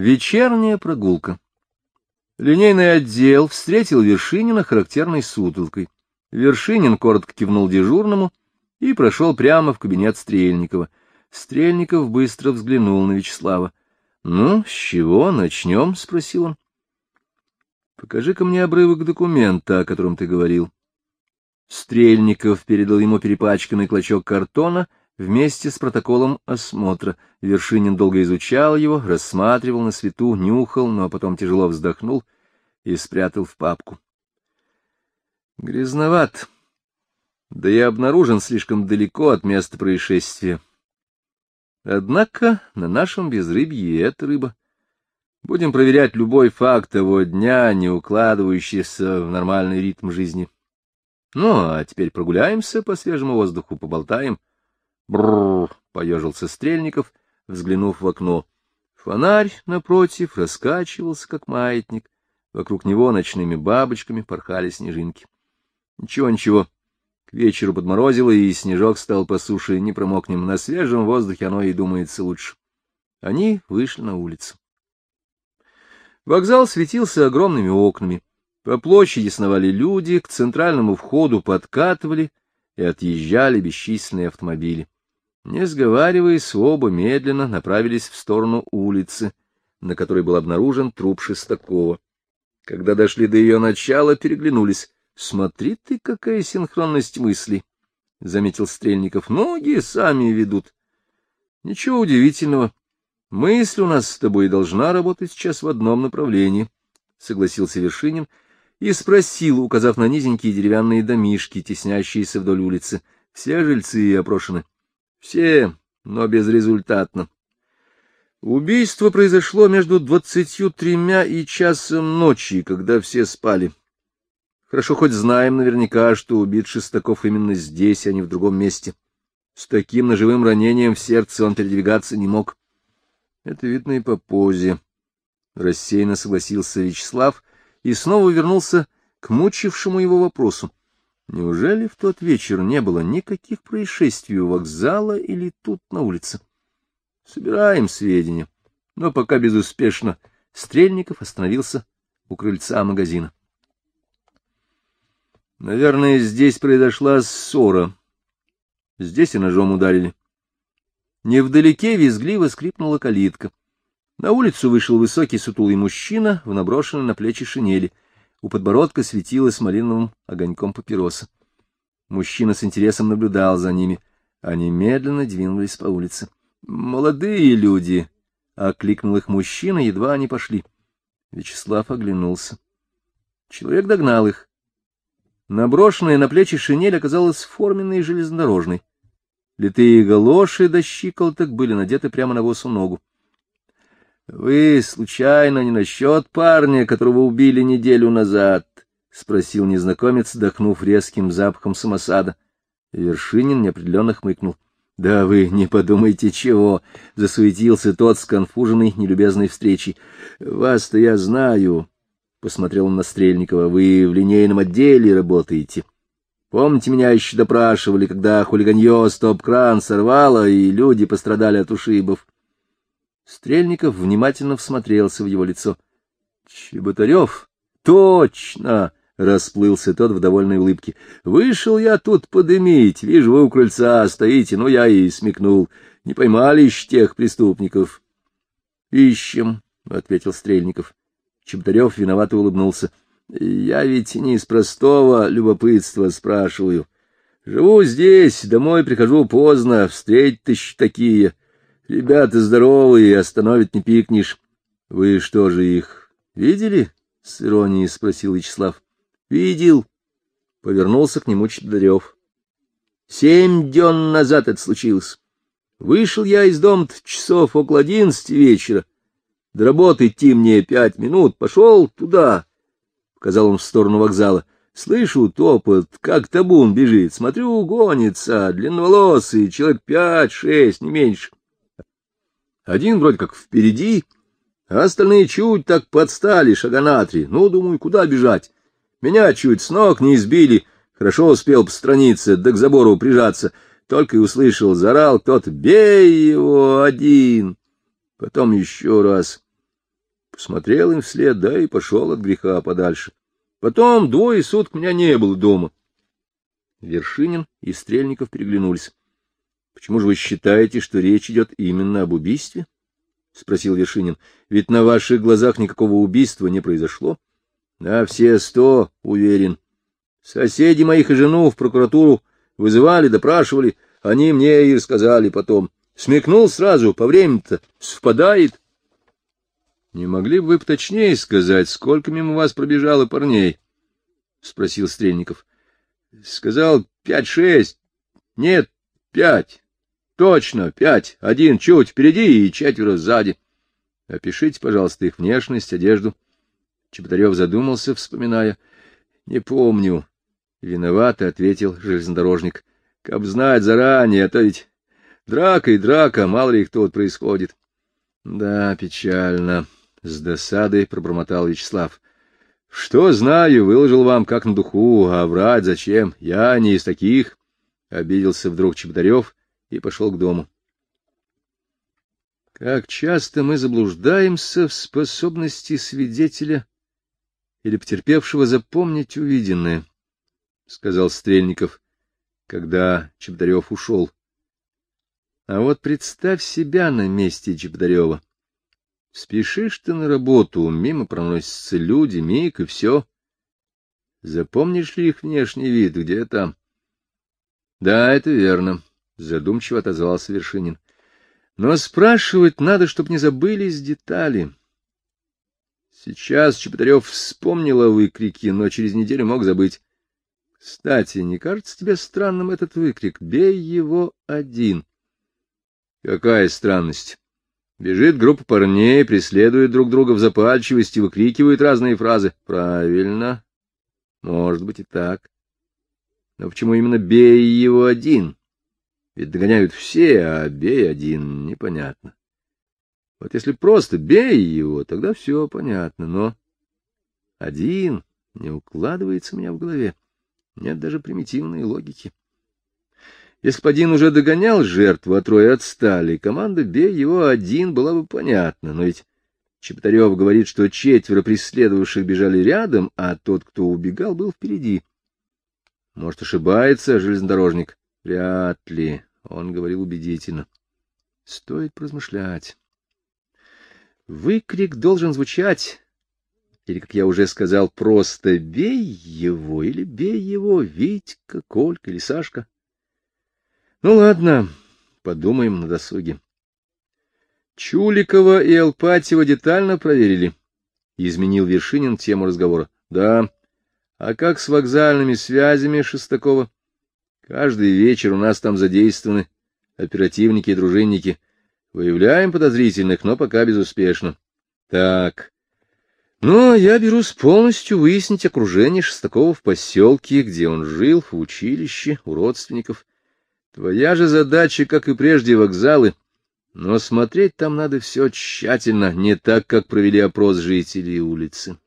Вечерняя прогулка. Линейный отдел встретил Вершинина характерной сутолкой. Вершинин коротко кивнул дежурному и прошел прямо в кабинет Стрельникова. Стрельников быстро взглянул на Вячеслава. — Ну, с чего начнем? — спросил он. — Покажи-ка мне обрывок документа, о котором ты говорил. Стрельников передал ему перепачканный клочок картона вместе с протоколом осмотра. Вершинин долго изучал его, рассматривал на свету, нюхал, но потом тяжело вздохнул и спрятал в папку. Грязноват, да и обнаружен слишком далеко от места происшествия. Однако на нашем безрыбье это рыба. Будем проверять любой факт того дня, не укладывающийся в нормальный ритм жизни. Ну, а теперь прогуляемся по свежему воздуху, поболтаем. Бррр, поежился Стрельников, взглянув в окно. Фонарь, напротив, раскачивался, как маятник. Вокруг него ночными бабочками порхали снежинки. Ничего, ничего, к вечеру подморозило, и снежок стал по суше, не промокнем. На свежем воздухе оно и думается лучше. Они вышли на улицу. Вокзал светился огромными окнами. По площади сновали люди, к центральному входу подкатывали и отъезжали бесчисленные автомобили. Не сговариваясь, оба медленно направились в сторону улицы, на которой был обнаружен труп Шестакова. Когда дошли до ее начала, переглянулись. Смотри ты, какая синхронность мыслей, — заметил Стрельников. — Ноги сами ведут. Ничего удивительного. Мысль у нас с тобой должна работать сейчас в одном направлении, — согласился Вершинин и спросил, указав на низенькие деревянные домишки, теснящиеся вдоль улицы. Все жильцы опрошены. Все, но безрезультатно. Убийство произошло между двадцатью тремя и часом ночи, когда все спали. Хорошо хоть знаем наверняка, что убит Шестаков именно здесь, а не в другом месте. С таким ножевым ранением в сердце он передвигаться не мог. Это видно и по позе. Рассеянно согласился Вячеслав и снова вернулся к мучившему его вопросу. Неужели в тот вечер не было никаких происшествий у вокзала или тут на улице? Собираем сведения, но пока безуспешно. Стрельников остановился у крыльца магазина. Наверное, здесь произошла ссора. Здесь и ножом ударили. Невдалеке визгливо скрипнула калитка. На улицу вышел высокий сутулый мужчина в наброшенной на плечи шинели. У подбородка светилась малиновым огоньком папироса. Мужчина с интересом наблюдал за ними. Они медленно двинулись по улице. — Молодые люди! — окликнул их мужчина, едва они пошли. Вячеслав оглянулся. Человек догнал их. Наброшенная на плечи шинель оказалась форменной и железнодорожной. Литые галоши до щиколоток были надеты прямо на босу ногу. — Вы, случайно, не насчет парня, которого убили неделю назад? — спросил незнакомец, дохнув резким запахом самосада. Вершинин неопределенно хмыкнул. — Да вы не подумайте чего! — засуетился тот, сконфуженный нелюбезной встречей. — Вас-то я знаю. — посмотрел он на Стрельникова, — вы в линейном отделе работаете. Помните, меня еще допрашивали, когда хулиганье стоп-кран сорвало, и люди пострадали от ушибов? Стрельников внимательно всмотрелся в его лицо. — Чеботарев? Точно! — расплылся тот в довольной улыбке. — Вышел я тут подымить, вижу, вы у крыльца стоите, ну я и смекнул. Не поймали еще тех преступников. — Ищем, — ответил Стрельников. Чеботарев виновато улыбнулся. — Я ведь не из простого любопытства спрашиваю. Живу здесь, домой прихожу поздно, встретить еще такие. Ребята здоровые, остановить не пикнешь. — Вы что же их видели? — с иронией спросил Вячеслав. — Видел. Повернулся к нему Чеботарев. — Семь дён назад это случилось. Вышел я из дома часов около одиннадцати вечера. До работы идти мне пять минут. Пошел туда, — показал он в сторону вокзала. Слышу топот, как табун бежит. Смотрю, гонится, длинноволосый, человек пять-шесть, не меньше. Один вроде как впереди, а остальные чуть так подстали, шага на три. Ну, думаю, куда бежать? Меня чуть с ног не избили. Хорошо успел постраниться, да к забору прижаться. Только и услышал, зарал кто-то, бей его один. Потом еще раз. Посмотрел им вслед, да и пошел от греха подальше. Потом двое суток меня не было дома. Вершинин и Стрельников переглянулись. — Почему же вы считаете, что речь идет именно об убийстве? — спросил Вершинин. — Ведь на ваших глазах никакого убийства не произошло. — На все сто, уверен. Соседи моих и жену в прокуратуру вызывали, допрашивали. Они мне и рассказали потом. Смекнул сразу, по времени-то совпадает. — Не могли бы вы точнее сказать, сколько мимо вас пробежало парней? — спросил Стрельников. — Сказал пять-шесть. Нет, пять. Точно, пять. Один чуть впереди и четверо сзади. Опишите, пожалуйста, их внешность, одежду. Чеботарев задумался, вспоминая. — Не помню. — Виновато, — ответил железнодорожник. — Как знать заранее, а то ведь драка и драка, мало ли их тут происходит. — Да, печально. — с досадой пробормотал Вячеслав. — Что знаю, выложил вам как на духу, а врать зачем? Я не из таких. Обиделся вдруг Чеботарев и пошел к дому. Как часто мы заблуждаемся в способности свидетеля или потерпевшего запомнить увиденное, — сказал Стрельников, когда Чеботарев ушел. А вот представь себя на месте Чеботарева. Спешишь ты на работу, мимо проносятся люди, миг, и все. Запомнишь ли их внешний вид, где там? — Да, это верно, — задумчиво отозвался Вершинин. — Но спрашивать надо, чтобы не забылись детали. Сейчас Чеботарев вспомнил о выкрике, но через неделю мог забыть. Кстати, не кажется тебе странным этот выкрик? Бей его один. Какая странность? Бежит группа парней, преследует друг друга в запальчивости, выкрикивают разные фразы. Правильно. Может быть и так. Но почему именно бей его один? Ведь догоняют все, а бей один непонятно. Вот если просто бей его, тогда все понятно, но один не укладывается у меня в голове. Нет даже примитивной логики. Если бы один уже догонял жертву, а трое отстали, команда «Бей его один» была бы понятна, но ведь Чеботарев говорит, что четверо преследовавших бежали рядом, а тот, кто убегал, был впереди. Может, ошибается железнодорожник? Вряд ли. Он говорил убедительно. Стоит размышлять. Выкрик должен звучать, или, как я уже сказал, просто «бей его» или «бей его» Витька, Колька или Сашка. Ну ладно, подумаем на досуге. Чуликова и Алпатьева детально проверили. Изменил Вершинин тему разговора. Да. А как с вокзальными связями Шестакова? Каждый вечер у нас там задействованы оперативники и дружинники. Выявляем подозрительных, но пока безуспешно. Так. Ну, я берусь полностью выяснить окружение Шестакова в поселке, где он жил, в училище, у родственников. Твоя же задача, как и прежде, вокзалы, но смотреть там надо все тщательно, не так, как провели опрос жителей улицы.